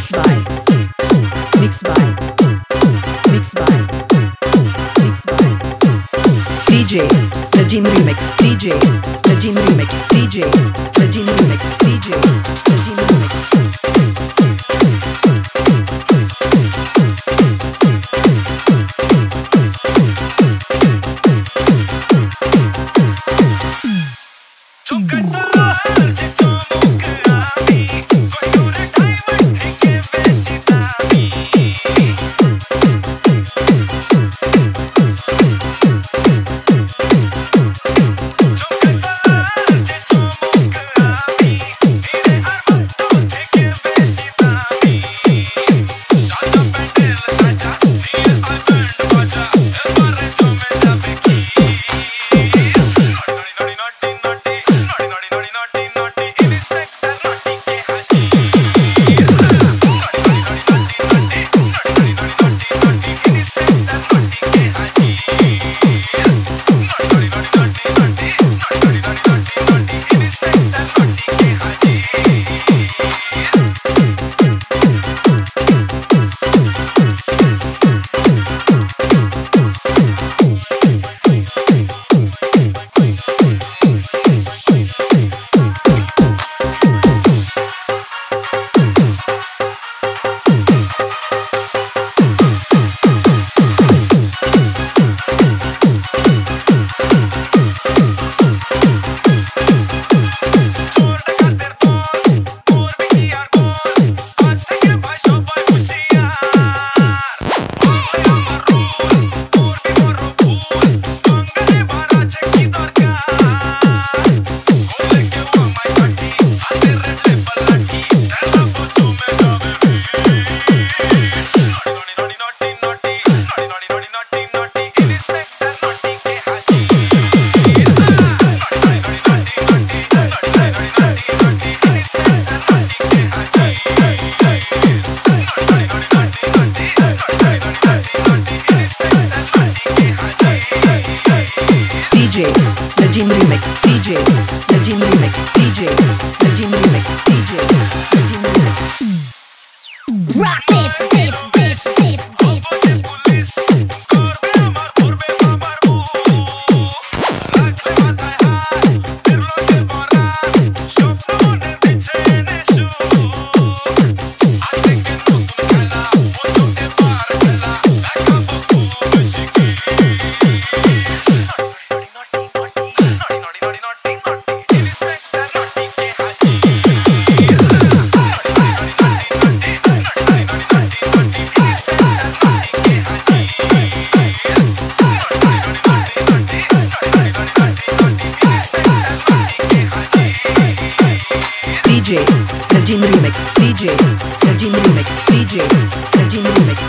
Mix by. Mix by. Mix by. DJ The Gene Remix. DJ The Gene Remix. DJ The Gene Remix. DJ The Gene Remix. DJ Jim Remix DJ The Jim Remix DJ The Jim Remix DJ The Jim Remix. Rock this, this, this, this. DJ Sajim Remix DJ Sajim Remix DJ Sajim Remix